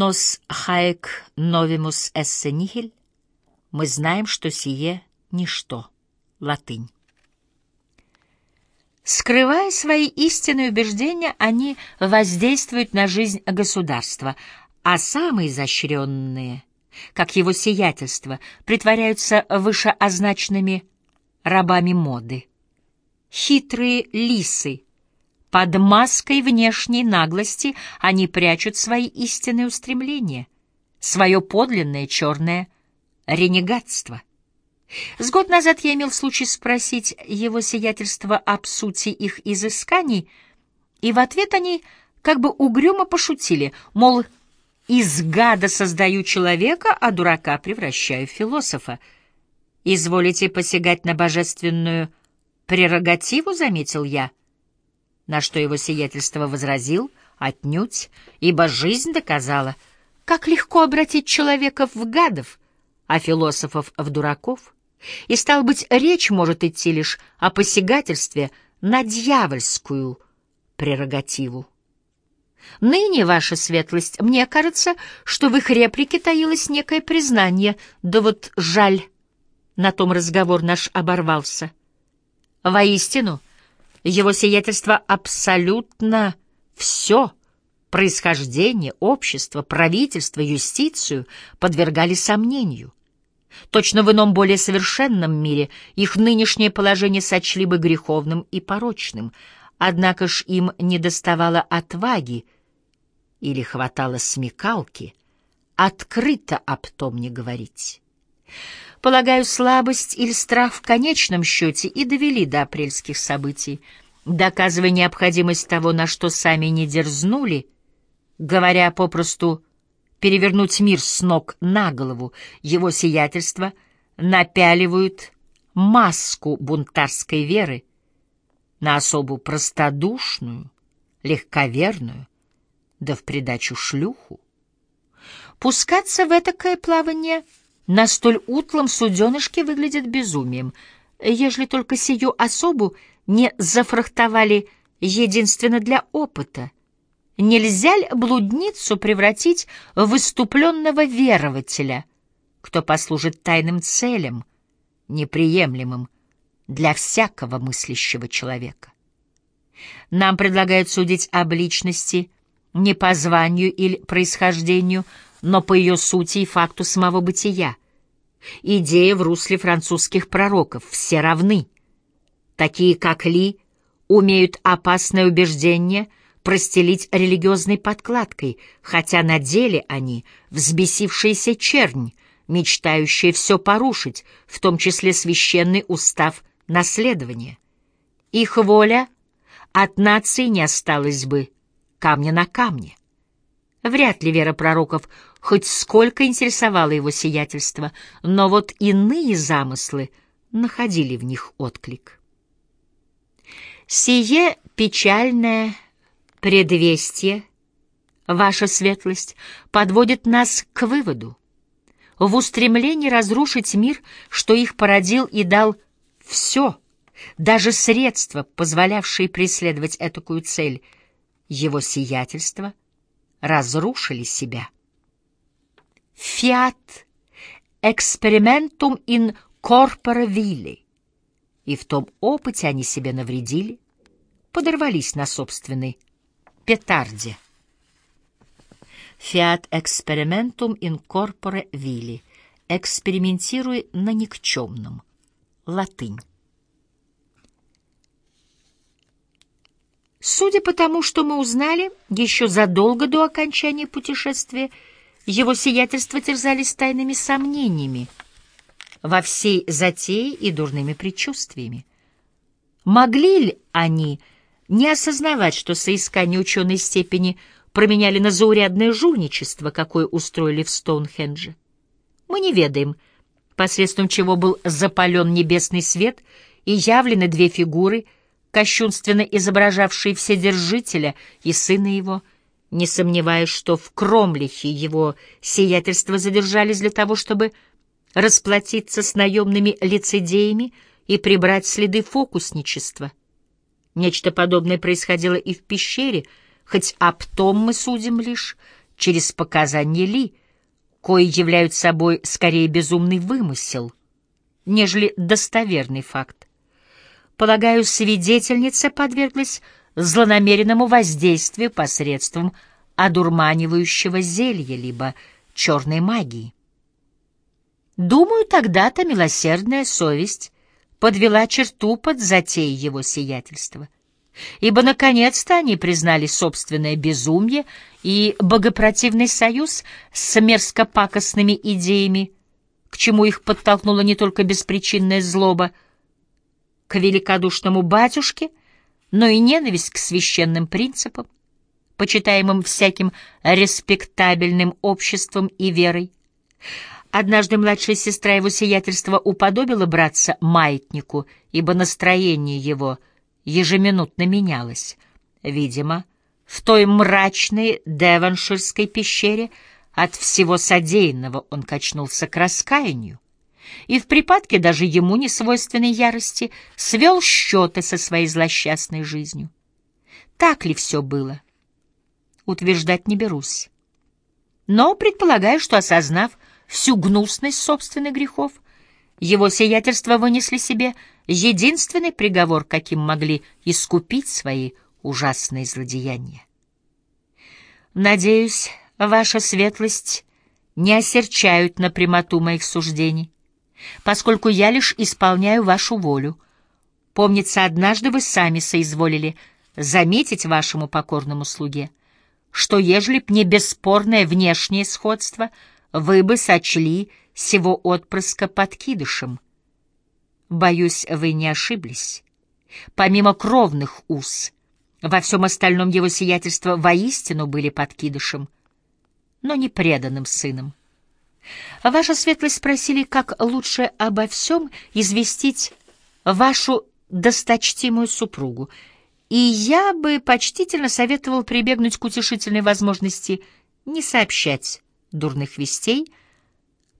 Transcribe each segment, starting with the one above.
Нос хаек новимус эссе нихель, мы знаем, что сие — ничто. Латынь. Скрывая свои истинные убеждения, они воздействуют на жизнь государства, а самые изощренные, как его сиятельство, притворяются вышеозначенными рабами моды. Хитрые лисы, под маской внешней наглости они прячут свои истинные устремления, свое подлинное черное ренегатство. С год назад я имел случай спросить его сиятельство об сути их изысканий, и в ответ они как бы угрюмо пошутили, мол, из гада создаю человека, а дурака превращаю в философа. «Изволите посягать на божественную прерогативу?» — заметил я. На что его сиятельство возразил, отнюдь, ибо жизнь доказала, как легко обратить человека в гадов, а философов в дураков. И, стал быть, речь может идти лишь о посягательстве на дьявольскую прерогативу. Ныне, ваша светлость, мне кажется, что в их реплике таилось некое признание, да вот жаль, на том разговор наш оборвался. Воистину, его сиятельство абсолютно все — происхождение, общество, правительство, юстицию — подвергали сомнению — Точно в ином более совершенном мире их нынешнее положение сочли бы греховным и порочным, однако ж им не доставало отваги или хватало смекалки открыто об том не говорить. Полагаю, слабость или страх в конечном счете и довели до апрельских событий, доказывая необходимость того, на что сами не дерзнули, говоря попросту перевернуть мир с ног на голову, его сиятельство напяливают маску бунтарской веры на особу простодушную, легковерную, да в придачу шлюху. Пускаться в этакое плавание на столь утлом суденышке выглядит безумием, ежели только сию особу не зафрахтовали единственно для опыта — Нельзя ли блудницу превратить в выступленного верователя, кто послужит тайным целям, неприемлемым для всякого мыслящего человека? Нам предлагают судить об личности не по званию или происхождению, но по ее сути и факту самого бытия. Идея в русле французских пророков «все равны». Такие, как Ли, умеют опасное убеждение — простелить религиозной подкладкой, хотя на деле они взбесившаяся чернь, мечтающая все порушить, в том числе священный устав наследования. Их воля от нации не осталась бы камня на камне. Вряд ли вера пророков хоть сколько интересовала его сиятельство, но вот иные замыслы находили в них отклик. Сие печальное Предвестие, ваша светлость, подводит нас к выводу. В устремлении разрушить мир, что их породил и дал все, даже средства, позволявшие преследовать этакую цель, его сиятельство, разрушили себя. Fiat experimentum in corpore vili. И в том опыте они себе навредили, подорвались на собственный петарде. Fiat experimentum in corpore vili. Экспериментируй на никчемном. Латынь. Судя по тому, что мы узнали, еще задолго до окончания путешествия его сиятельство терзались тайными сомнениями во всей затее и дурными предчувствиями. Могли ли они не осознавать, что соискание ученой степени променяли на заурядное жульничество, какое устроили в Стоунхендже. Мы не ведаем, посредством чего был запален небесный свет и явлены две фигуры, кощунственно изображавшие Вседержителя и сына его, не сомневаясь, что в Кромлихе его сиятельство задержались для того, чтобы расплатиться с наемными лицедеями и прибрать следы фокусничества — Нечто подобное происходило и в пещере, хоть об том мы судим лишь через показания Ли, кои являют собой скорее безумный вымысел, нежели достоверный факт. Полагаю, свидетельница подверглась злонамеренному воздействию посредством одурманивающего зелья либо черной магии. Думаю, тогда-то милосердная совесть подвела черту под затеей его сиятельства, ибо наконец-то они признали собственное безумие и богопротивный союз с мерзко-пакостными идеями, к чему их подтолкнула не только беспричинная злоба к великодушному батюшке, но и ненависть к священным принципам, почитаемым всяким респектабельным обществом и верой. Однажды младшая сестра его сиятельства уподобила братца маятнику, ибо настроение его ежеминутно менялось. Видимо, в той мрачной деванширской пещере от всего содеянного он качнулся к раскаянию и в припадке даже ему несвойственной ярости свел счеты со своей злосчастной жизнью. Так ли все было? Утверждать не берусь. Но предполагаю, что, осознав всю гнусность собственных грехов, его сиятельство вынесли себе единственный приговор, каким могли искупить свои ужасные злодеяния. Надеюсь, ваша светлость не осерчают на прямоту моих суждений, поскольку я лишь исполняю вашу волю. Помнится, однажды вы сами соизволили заметить вашему покорному слуге, что, ежели б не бесспорное внешнее сходство, вы бы сочли сего отпрыска подкидышем. Боюсь, вы не ошиблись. Помимо кровных уз, во всем остальном его сиятельство воистину были подкидышем, но не преданным сыном. Ваша светлость спросили, как лучше обо всем известить вашу досточтимую супругу, и я бы почтительно советовал прибегнуть к утешительной возможности не сообщать дурных вестей,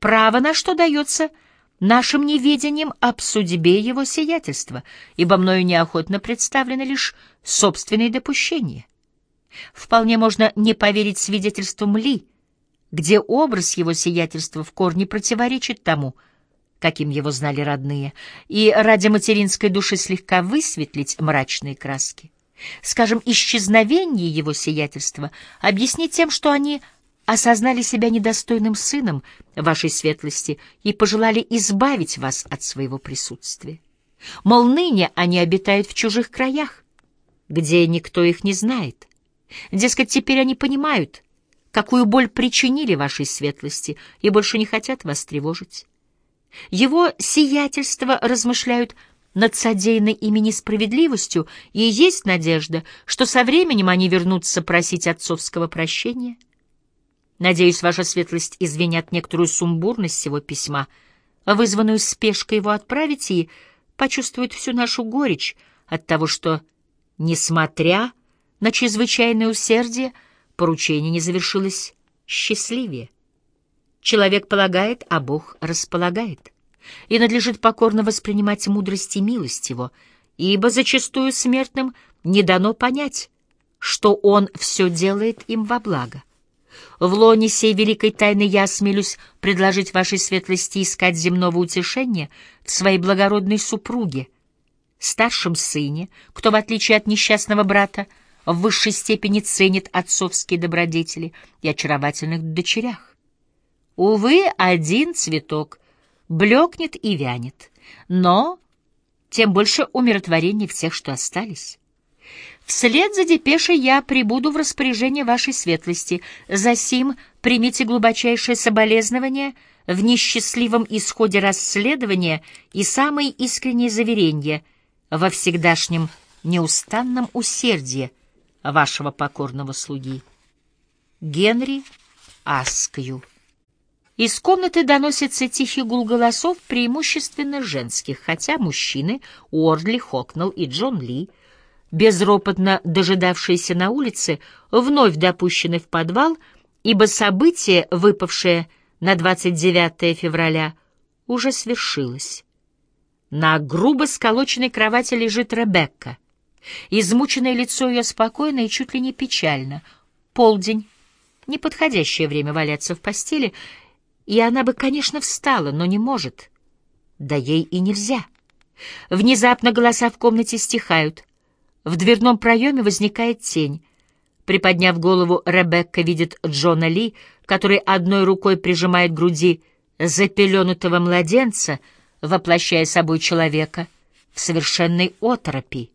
право на что дается? Нашим неведением об судьбе его сиятельства, ибо мною неохотно представлены лишь собственные допущения. Вполне можно не поверить свидетельствам Ли, где образ его сиятельства в корне противоречит тому, каким его знали родные, и ради материнской души слегка высветлить мрачные краски. Скажем, исчезновение его сиятельства объяснить тем, что они осознали себя недостойным сыном вашей светлости и пожелали избавить вас от своего присутствия. Мол, ныне они обитают в чужих краях, где никто их не знает. Дескать, теперь они понимают, какую боль причинили вашей светлости, и больше не хотят вас тревожить. Его сиятельство размышляют над содеянной ими несправедливостью, и есть надежда, что со временем они вернутся просить отцовского прощения. Надеюсь, ваша светлость извинят некоторую сумбурность всего письма, вызванную спешкой его отправить, и почувствует всю нашу горечь от того, что, несмотря на чрезвычайное усердие, поручение не завершилось счастливее. Человек полагает, а Бог располагает, и надлежит покорно воспринимать мудрость и милость его, ибо зачастую смертным не дано понять, что Он все делает им во благо. В лоне сей великой тайны я осмелюсь предложить вашей светлости искать земного утешения в своей благородной супруге, старшем сыне, кто, в отличие от несчастного брата, в высшей степени ценит отцовские добродетели и очаровательных дочерях. Увы, один цветок блекнет и вянет, но тем больше умиротворения в тех, что остались. Вслед за депешей я прибуду в распоряжение вашей светлости. Засим примите глубочайшее соболезнование в несчастливом исходе расследования и самые искренние заверения во всегдашнем неустанном усердии вашего покорного слуги. Генри Аскью. Из комнаты доносится тихий гул голосов, преимущественно женских, хотя мужчины Уордли, Хокнелл и Джон Ли, безропотно дожидавшиеся на улице, вновь допущены в подвал, ибо событие, выпавшее на 29 февраля, уже свершилось. На грубо сколоченной кровати лежит Ребекка — Измученное лицо ее спокойно и чуть ли не печально. Полдень. неподходящее время валяться в постели, и она бы, конечно, встала, но не может. Да ей и нельзя. Внезапно голоса в комнате стихают. В дверном проеме возникает тень. Приподняв голову, Ребекка видит Джона Ли, который одной рукой прижимает груди запеленутого младенца, воплощая собой человека в совершенной оторопи.